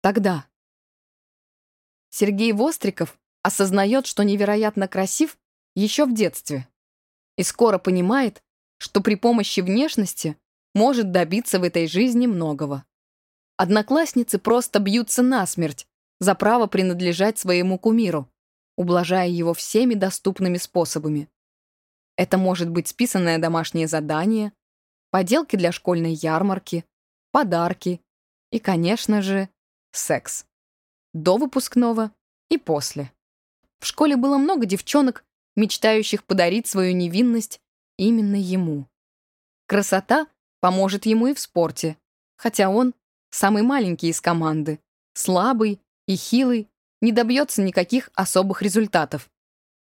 Тогда. Сергей Востриков осознает, что невероятно красив еще в детстве. И скоро понимает, что при помощи внешности может добиться в этой жизни многого. Одноклассницы просто бьются насмерть за право принадлежать своему кумиру, ублажая его всеми доступными способами. Это может быть списанное домашнее задание, поделки для школьной ярмарки, подарки и, конечно же, секс. До выпускного и после. В школе было много девчонок, мечтающих подарить свою невинность именно ему. Красота поможет ему и в спорте, хотя он самый маленький из команды, слабый и хилый, не добьется никаких особых результатов.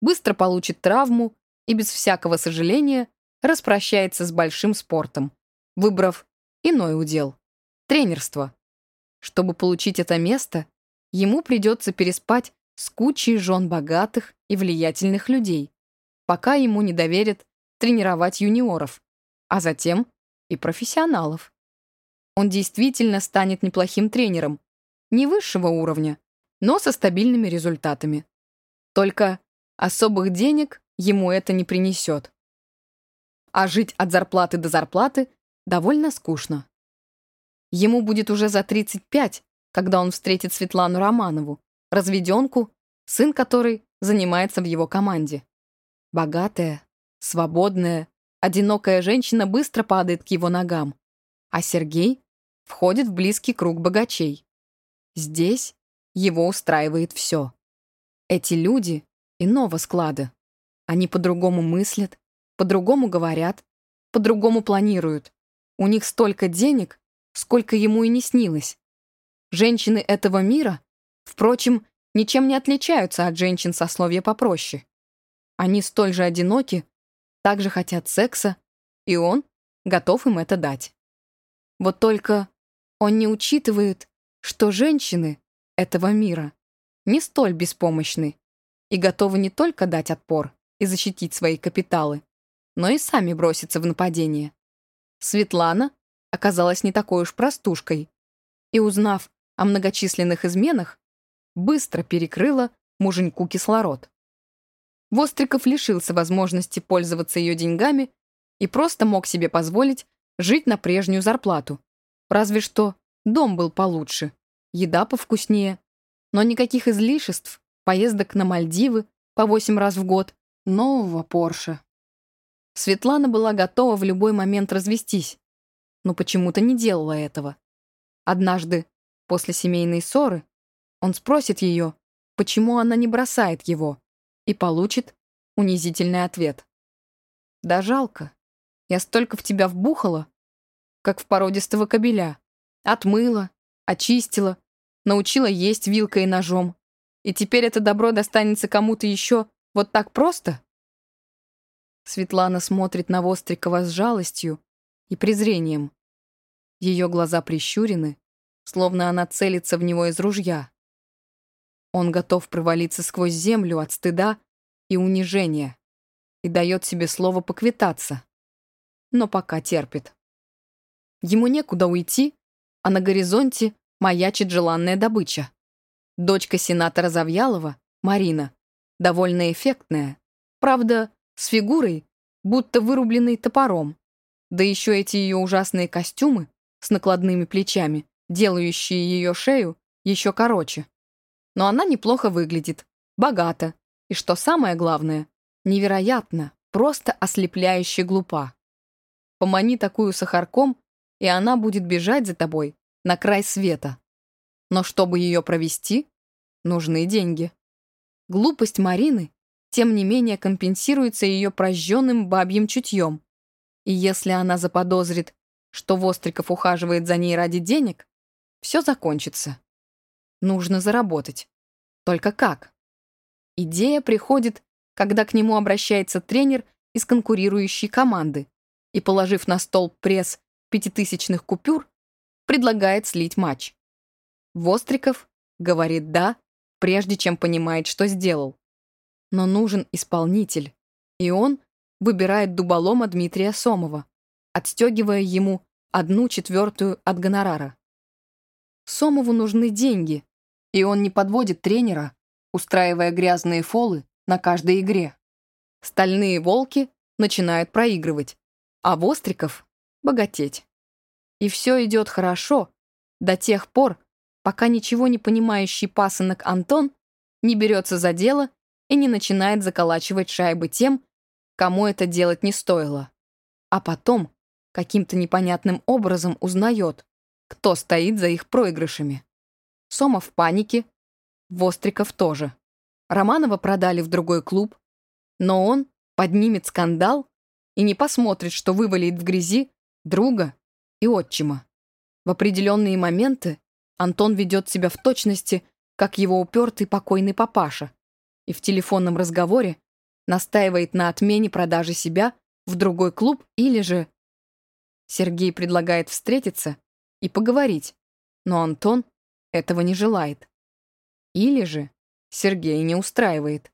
Быстро получит травму и без всякого сожаления распрощается с большим спортом, выбрав иной удел — тренерство. Чтобы получить это место, ему придется переспать с кучей жен богатых и влиятельных людей, пока ему не доверят тренировать юниоров, а затем и профессионалов. Он действительно станет неплохим тренером, не высшего уровня, но со стабильными результатами. Только особых денег ему это не принесет. А жить от зарплаты до зарплаты довольно скучно. Ему будет уже за 35, когда он встретит Светлану Романову, разведенку, сын которой занимается в его команде. Богатая, свободная, одинокая женщина быстро падает к его ногам, а Сергей входит в близкий круг богачей. Здесь его устраивает все. Эти люди иного склада. Они по-другому мыслят, по-другому говорят, по-другому планируют. У них столько денег, сколько ему и не снилось. Женщины этого мира, впрочем, ничем не отличаются от женщин сословия попроще. Они столь же одиноки, также хотят секса, и он готов им это дать. Вот только он не учитывает, что женщины этого мира не столь беспомощны и готовы не только дать отпор и защитить свои капиталы, но и сами броситься в нападение. Светлана оказалась не такой уж простушкой и, узнав о многочисленных изменах, быстро перекрыла муженьку кислород. Востриков лишился возможности пользоваться ее деньгами и просто мог себе позволить жить на прежнюю зарплату. Разве что дом был получше, еда повкуснее, но никаких излишеств, поездок на Мальдивы по восемь раз в год, нового Порше. Светлана была готова в любой момент развестись, но почему-то не делала этого. Однажды, после семейной ссоры, он спросит ее, почему она не бросает его, и получит унизительный ответ. «Да жалко. Я столько в тебя вбухала, как в породистого кобеля. Отмыла, очистила, научила есть вилкой и ножом. И теперь это добро достанется кому-то еще вот так просто?» Светлана смотрит на Вострикова с жалостью и презрением. Ее глаза прищурены, словно она целится в него из ружья. Он готов провалиться сквозь землю от стыда и унижения и дает себе слово поквитаться, но пока терпит. Ему некуда уйти, а на горизонте маячит желанная добыча. Дочка сенатора Завьялова, Марина, довольно эффектная, правда, с фигурой, будто вырубленной топором. Да еще эти ее ужасные костюмы с накладными плечами, делающие ее шею еще короче. Но она неплохо выглядит, богата, и, что самое главное, невероятно, просто ослепляюще глупа. Помани такую сахарком, и она будет бежать за тобой на край света. Но чтобы ее провести, нужны деньги. Глупость Марины, тем не менее, компенсируется ее прожженным бабьим чутьем. И если она заподозрит, что Востриков ухаживает за ней ради денег, все закончится. Нужно заработать. Только как? Идея приходит, когда к нему обращается тренер из конкурирующей команды и, положив на стол пресс пятитысячных купюр, предлагает слить матч. Востриков говорит «да», прежде чем понимает, что сделал. Но нужен исполнитель, и он выбирает дуболома Дмитрия Сомова, отстегивая ему одну четвертую от гонорара. Сомову нужны деньги, и он не подводит тренера, устраивая грязные фолы на каждой игре. Стальные волки начинают проигрывать, а Востриков — богатеть. И все идет хорошо до тех пор, пока ничего не понимающий пасынок Антон не берется за дело и не начинает заколачивать шайбы тем, кому это делать не стоило. А потом каким-то непонятным образом узнает, кто стоит за их проигрышами. Сома в панике, Востриков тоже. Романова продали в другой клуб, но он поднимет скандал и не посмотрит, что вывалит в грязи друга и отчима. В определенные моменты Антон ведет себя в точности, как его упертый покойный папаша, и в телефонном разговоре настаивает на отмене продажи себя в другой клуб или же... Сергей предлагает встретиться и поговорить, но Антон этого не желает. Или же Сергей не устраивает.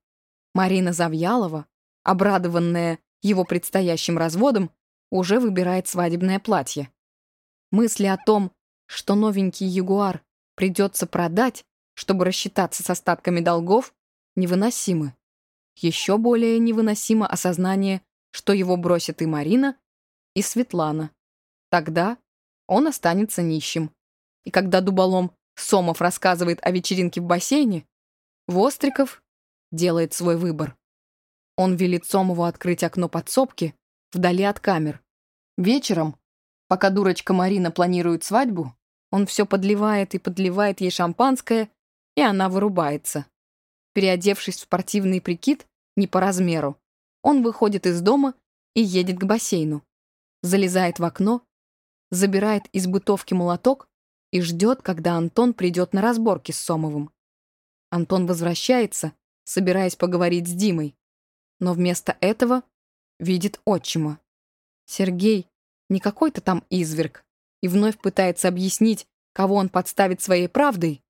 Марина Завьялова, обрадованная его предстоящим разводом, уже выбирает свадебное платье. Мысли о том, что новенький Ягуар придется продать, чтобы рассчитаться с остатками долгов, невыносимы. Еще более невыносимо осознание, что его бросят и Марина, и Светлана. Тогда он останется нищим. И когда дуболом Сомов рассказывает о вечеринке в бассейне, Востриков делает свой выбор. Он велит Сомову открыть окно подсобки вдали от камер. Вечером, пока дурочка Марина планирует свадьбу, он все подливает и подливает ей шампанское, и она вырубается. Переодевшись в спортивный прикид, не по размеру, он выходит из дома и едет к бассейну. Залезает в окно, забирает из бытовки молоток и ждет, когда Антон придет на разборки с Сомовым. Антон возвращается, собираясь поговорить с Димой, но вместо этого видит отчима. Сергей не какой-то там изверг и вновь пытается объяснить, кого он подставит своей правдой,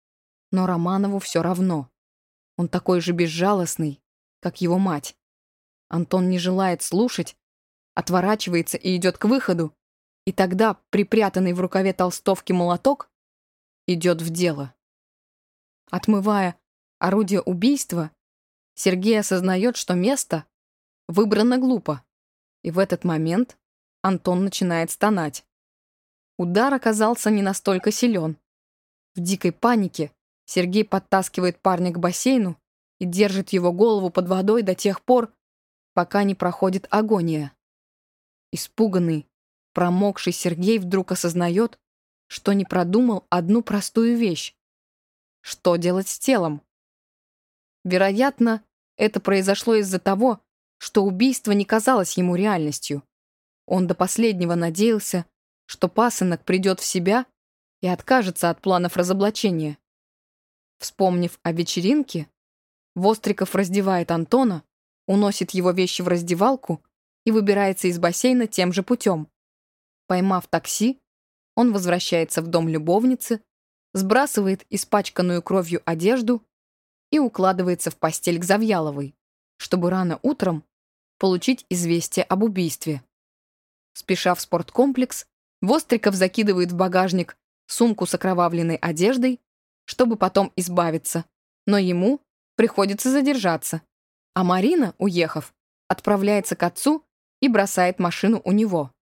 но Романову все равно. Он такой же безжалостный, как его мать. Антон не желает слушать, отворачивается и идет к выходу, и тогда припрятанный в рукаве толстовки молоток идет в дело. Отмывая орудие убийства, Сергей осознает, что место выбрано глупо, и в этот момент Антон начинает стонать. Удар оказался не настолько силен. В дикой панике Сергей подтаскивает парня к бассейну и держит его голову под водой до тех пор, пока не проходит агония. Испуганный, промокший Сергей вдруг осознает, что не продумал одну простую вещь. Что делать с телом? Вероятно, это произошло из-за того, что убийство не казалось ему реальностью. Он до последнего надеялся, что пасынок придет в себя и откажется от планов разоблачения. Вспомнив о вечеринке, Востриков раздевает Антона, уносит его вещи в раздевалку и выбирается из бассейна тем же путем. Поймав такси, он возвращается в дом любовницы, сбрасывает испачканную кровью одежду и укладывается в постель к Завьяловой, чтобы рано утром получить известие об убийстве. Спеша в спорткомплекс, Востриков закидывает в багажник сумку с окровавленной одеждой чтобы потом избавиться. Но ему приходится задержаться. А Марина, уехав, отправляется к отцу и бросает машину у него.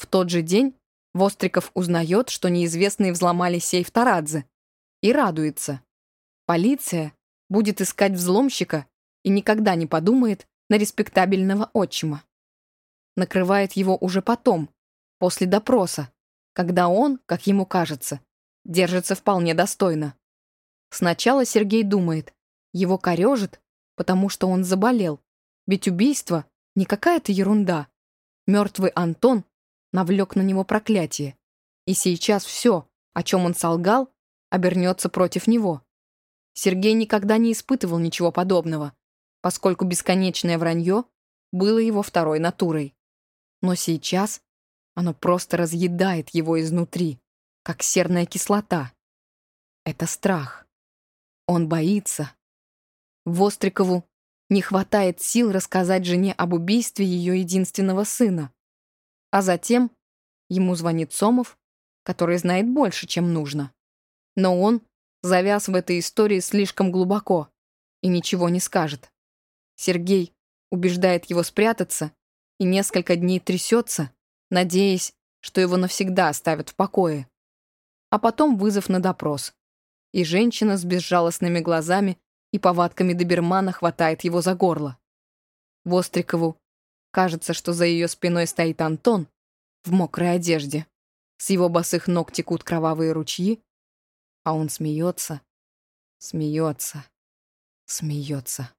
В тот же день Востриков узнает, что неизвестные взломали сейф Тарадзе, и радуется. Полиция будет искать взломщика и никогда не подумает на респектабельного отчима. Накрывает его уже потом, после допроса, когда он, как ему кажется, держится вполне достойно. Сначала Сергей думает, его корежит, потому что он заболел. Ведь убийство не какая-то ерунда. Мертвый Антон навлек на него проклятие. И сейчас все, о чем он солгал, обернется против него. Сергей никогда не испытывал ничего подобного, поскольку бесконечное вранье было его второй натурой. Но сейчас оно просто разъедает его изнутри как серная кислота. Это страх. Он боится. Вострикову не хватает сил рассказать жене об убийстве ее единственного сына. А затем ему звонит Сомов, который знает больше, чем нужно. Но он завяз в этой истории слишком глубоко и ничего не скажет. Сергей убеждает его спрятаться и несколько дней трясется, надеясь, что его навсегда оставят в покое. А потом вызов на допрос. И женщина с безжалостными глазами и повадками добермана хватает его за горло. Вострикову кажется, что за ее спиной стоит Антон в мокрой одежде. С его босых ног текут кровавые ручьи, а он смеется, смеется, смеется.